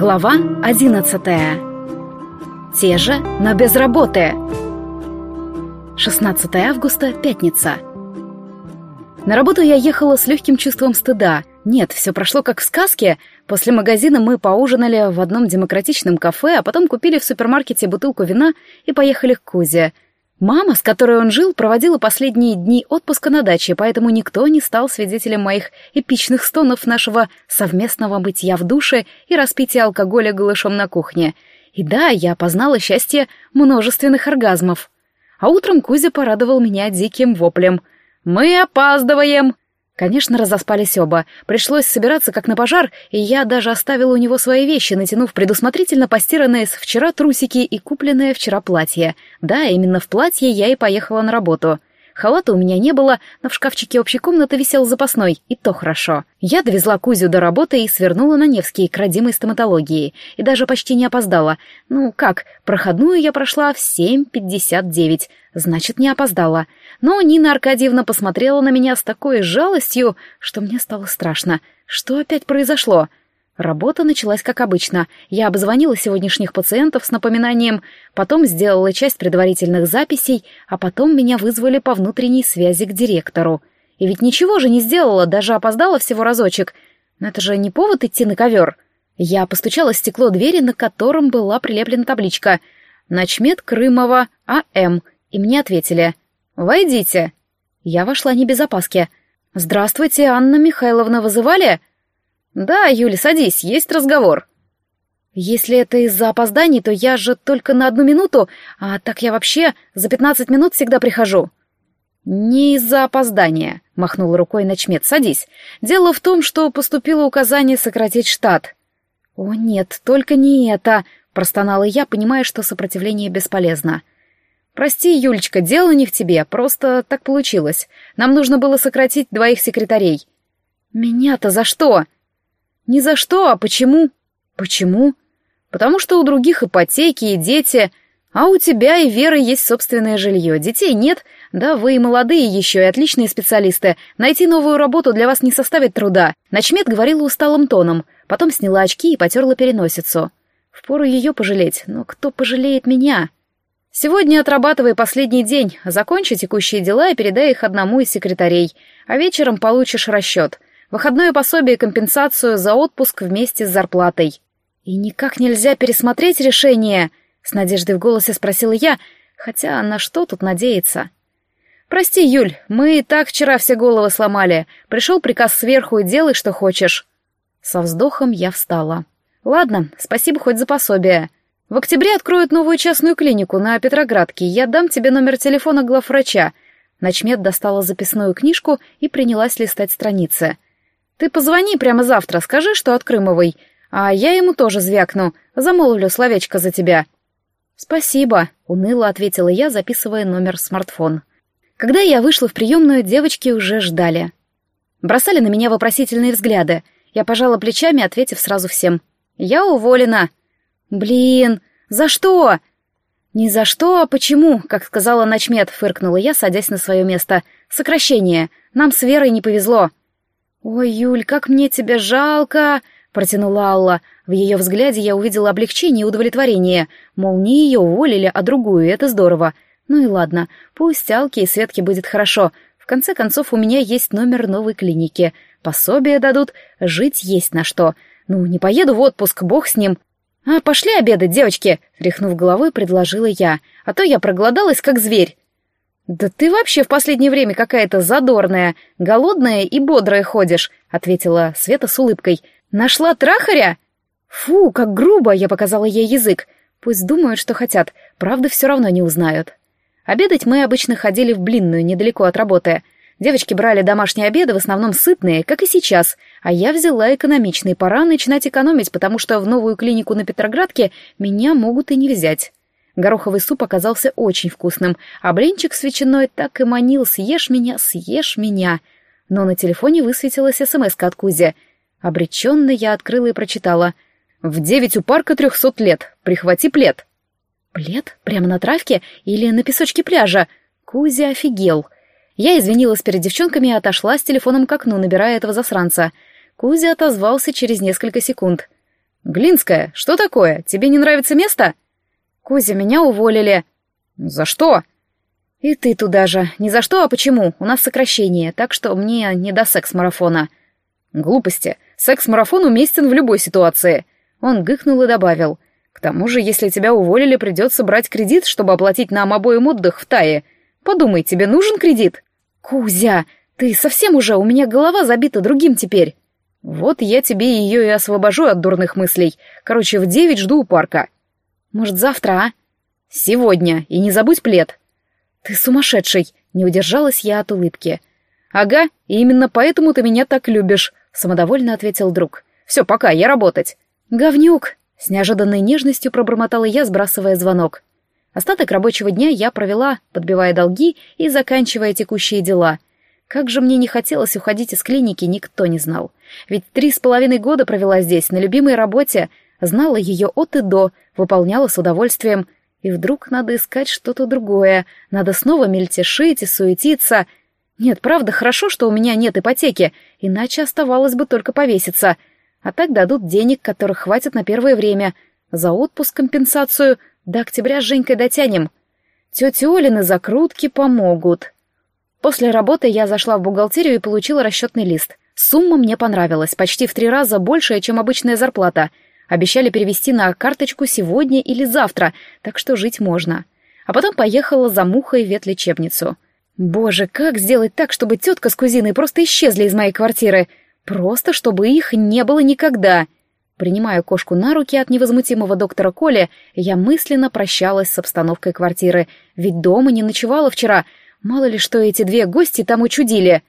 Глава одиннадцатая. Те же, но без работы. 16 августа, пятница. На работу я ехала с легким чувством стыда. Нет, все прошло как в сказке. После магазина мы поужинали в одном демократичном кафе, а потом купили в супермаркете бутылку вина и поехали к Кузе. Мама, с которой он жил, проводила последние дни отпуска на даче, поэтому никто не стал свидетелем моих эпичных стонов нашего совместного бытия в душе и распития алкоголя голышом на кухне. И да, я познала счастье множественных оргазмов. А утром Кузя порадовал меня диким воплем. «Мы опаздываем!» Конечно, разоспались оба. Пришлось собираться как на пожар, и я даже оставила у него свои вещи, натянув предусмотрительно постиранные с вчера трусики и купленное вчера платье. Да, именно в платье я и поехала на работу. Халата у меня не было, но в шкафчике общей комнаты висел запасной, и то хорошо. Я довезла Кузю до работы и свернула на Невский к родимой стоматологии, и даже почти не опоздала. Ну как, проходную я прошла в 7.59, значит, не опоздала. Но Нина Аркадьевна посмотрела на меня с такой жалостью, что мне стало страшно. Что опять произошло? — Работа началась как обычно. Я обзвонила сегодняшних пациентов с напоминанием, потом сделала часть предварительных записей, а потом меня вызвали по внутренней связи к директору. И ведь ничего же не сделала, даже опоздала всего разочек. Но это же не повод идти на ковер. Я постучала в стекло двери, на котором была прилеплена табличка «Начмет Крымова А.М.», и мне ответили «Войдите». Я вошла не без опаски. «Здравствуйте, Анна Михайловна, вызывали?» «Да, Юля, садись, есть разговор». «Если это из-за опозданий, то я же только на одну минуту, а так я вообще за пятнадцать минут всегда прихожу». «Не из-за опоздания», — махнул рукой начмет. «Садись. Дело в том, что поступило указание сократить штат». «О, нет, только не это», — простонала я, понимая, что сопротивление бесполезно. «Прости, Юлечка, дело не в тебе, просто так получилось. Нам нужно было сократить двоих секретарей». «Меня-то за что?» Ни за что, а почему? Почему? Потому что у других ипотеки и дети, а у тебя и Веры есть собственное жилье. Детей нет, да вы и молодые еще, и отличные специалисты. Найти новую работу для вас не составит труда. Начмет говорила усталым тоном, потом сняла очки и потерла переносицу. Впору ее пожалеть, но кто пожалеет меня? Сегодня отрабатывай последний день, закончи текущие дела и передай их одному из секретарей, а вечером получишь расчет — выходное пособие и компенсацию за отпуск вместе с зарплатой. И никак нельзя пересмотреть решение, с надеждой в голосе спросила я, хотя на что тут надеяться? Прости, Юль, мы и так вчера все головы сломали. Пришел приказ сверху и делай, что хочешь. Со вздохом я встала. Ладно, спасибо хоть за пособие. В октябре откроют новую частную клинику на Петроградке. Я дам тебе номер телефона главврача. Начмет достала записную книжку и принялась листать страницы. Ты позвони прямо завтра, скажи, что от Крымовой, а я ему тоже звякну, замолвлю словечко за тебя». «Спасибо», — уныло ответила я, записывая номер смартфон. Когда я вышла в приемную, девочки уже ждали. Бросали на меня вопросительные взгляды. Я пожала плечами, ответив сразу всем. «Я уволена». «Блин, за что?» «Не за что, а почему?» — как сказала Начмет, фыркнула я, садясь на свое место. «Сокращение. Нам с Верой не повезло». «Ой, Юль, как мне тебя жалко!» — протянула Алла. В ее взгляде я увидела облегчение и удовлетворение. Мол, не ее уволили, а другую, это здорово. Ну и ладно, пусть Алке и Светке будет хорошо. В конце концов, у меня есть номер новой клиники. Пособие дадут, жить есть на что. Ну, не поеду в отпуск, бог с ним. «А, пошли обедать, девочки!» — тряхнув головой, предложила я. «А то я проголодалась, как зверь». «Да ты вообще в последнее время какая-то задорная, голодная и бодрая ходишь», — ответила Света с улыбкой. «Нашла трахаря?» «Фу, как грубо!» — я показала ей язык. Пусть думают, что хотят, правда все равно не узнают. Обедать мы обычно ходили в блинную, недалеко от работы. Девочки брали домашние обеды, в основном сытные, как и сейчас, а я взяла экономичный, пора начинать экономить, потому что в новую клинику на Петроградке меня могут и не взять. Гороховый суп оказался очень вкусным, а блинчик с ветчиной так и манил «Съешь меня, съешь меня!» Но на телефоне высветилась смс от Кузи. Обреченно я открыла и прочитала. «В девять у парка трехсот лет. Прихвати плед». «Плед? Прямо на травке? Или на песочке пляжа?» Кузя офигел. Я извинилась перед девчонками и отошла с телефоном к окну, набирая этого засранца. Кузя отозвался через несколько секунд. «Глинская, что такое? Тебе не нравится место?» «Кузя, меня уволили». «За что?» «И ты туда же. Не за что, а почему. У нас сокращение, так что мне не до секс-марафона». «Глупости. Секс-марафон уместен в любой ситуации». Он гыкнул и добавил. «К тому же, если тебя уволили, придется брать кредит, чтобы оплатить нам обоим отдых в Тае. Подумай, тебе нужен кредит?» «Кузя, ты совсем уже, у меня голова забита другим теперь». «Вот я тебе ее и освобожу от дурных мыслей. Короче, в девять жду у парка». «Может, завтра, а?» «Сегодня, и не забудь плед». «Ты сумасшедший!» — не удержалась я от улыбки. «Ага, и именно поэтому ты меня так любишь», — самодовольно ответил друг. «Все, пока, я работать». «Говнюк!» — с неожиданной нежностью пробормотала я, сбрасывая звонок. Остаток рабочего дня я провела, подбивая долги и заканчивая текущие дела. Как же мне не хотелось уходить из клиники, никто не знал. Ведь три с половиной года провела здесь, на любимой работе, знала ее от и до, выполняла с удовольствием — и вдруг надо искать что-то другое, надо снова мельтешить и суетиться. Нет, правда, хорошо, что у меня нет ипотеки, иначе оставалось бы только повеситься. А так дадут денег, которых хватит на первое время. За отпуск компенсацию до октября с Женькой дотянем. Тети Олины закрутки помогут. После работы я зашла в бухгалтерию и получила расчетный лист. Сумма мне понравилась, почти в три раза большая, чем обычная зарплата — Обещали перевести на карточку сегодня или завтра, так что жить можно. А потом поехала за мухой в ветлечебницу. Боже, как сделать так, чтобы тетка с кузиной просто исчезли из моей квартиры? Просто чтобы их не было никогда. Принимая кошку на руки от невозмутимого доктора Коля, я мысленно прощалась с обстановкой квартиры, ведь дома не ночевала вчера. Мало ли что эти две гости там учудили.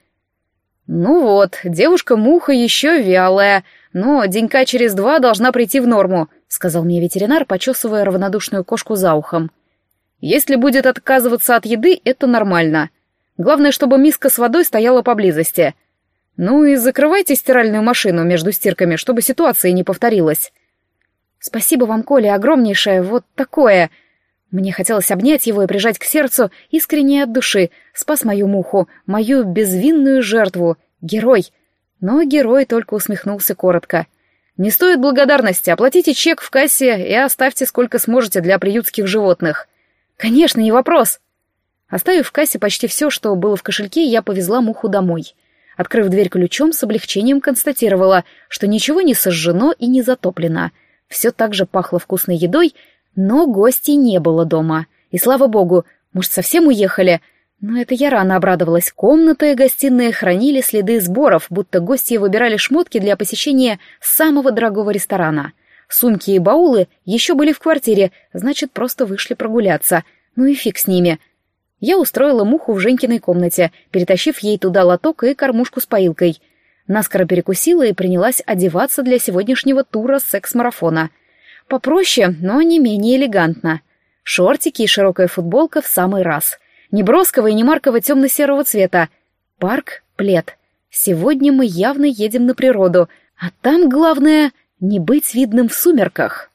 Ну вот, девушка-муха еще вялая, но денька через два должна прийти в норму», — сказал мне ветеринар, почесывая равнодушную кошку за ухом. «Если будет отказываться от еды, это нормально. Главное, чтобы миска с водой стояла поблизости. Ну и закрывайте стиральную машину между стирками, чтобы ситуация не повторилась». «Спасибо вам, Коля, огромнейшее, вот такое!» Мне хотелось обнять его и прижать к сердцу искренне от души. Спас мою муху, мою безвинную жертву. Герой. Но герой только усмехнулся коротко. «Не стоит благодарности, оплатите чек в кассе и оставьте сколько сможете для приютских животных». «Конечно, не вопрос». Оставив в кассе почти все, что было в кошельке, я повезла муху домой. Открыв дверь ключом, с облегчением констатировала, что ничего не сожжено и не затоплено. Все так же пахло вкусной едой, но гостей не было дома. И слава богу, может, совсем уехали — но это я рано обрадовалась. Комната и гостиная хранили следы сборов, будто гости выбирали шмотки для посещения самого дорогого ресторана. Сумки и баулы еще были в квартире, значит, просто вышли прогуляться. Ну и фиг с ними. Я устроила муху в Женькиной комнате, перетащив ей туда лоток и кормушку с поилкой. Наскоро перекусила и принялась одеваться для сегодняшнего тура секс-марафона. Попроще, но не менее элегантно. Шортики и широкая футболка в самый раз — не броского и не маркого темно-серого цвета. Парк, плед. Сегодня мы явно едем на природу, а там главное — не быть видным в сумерках.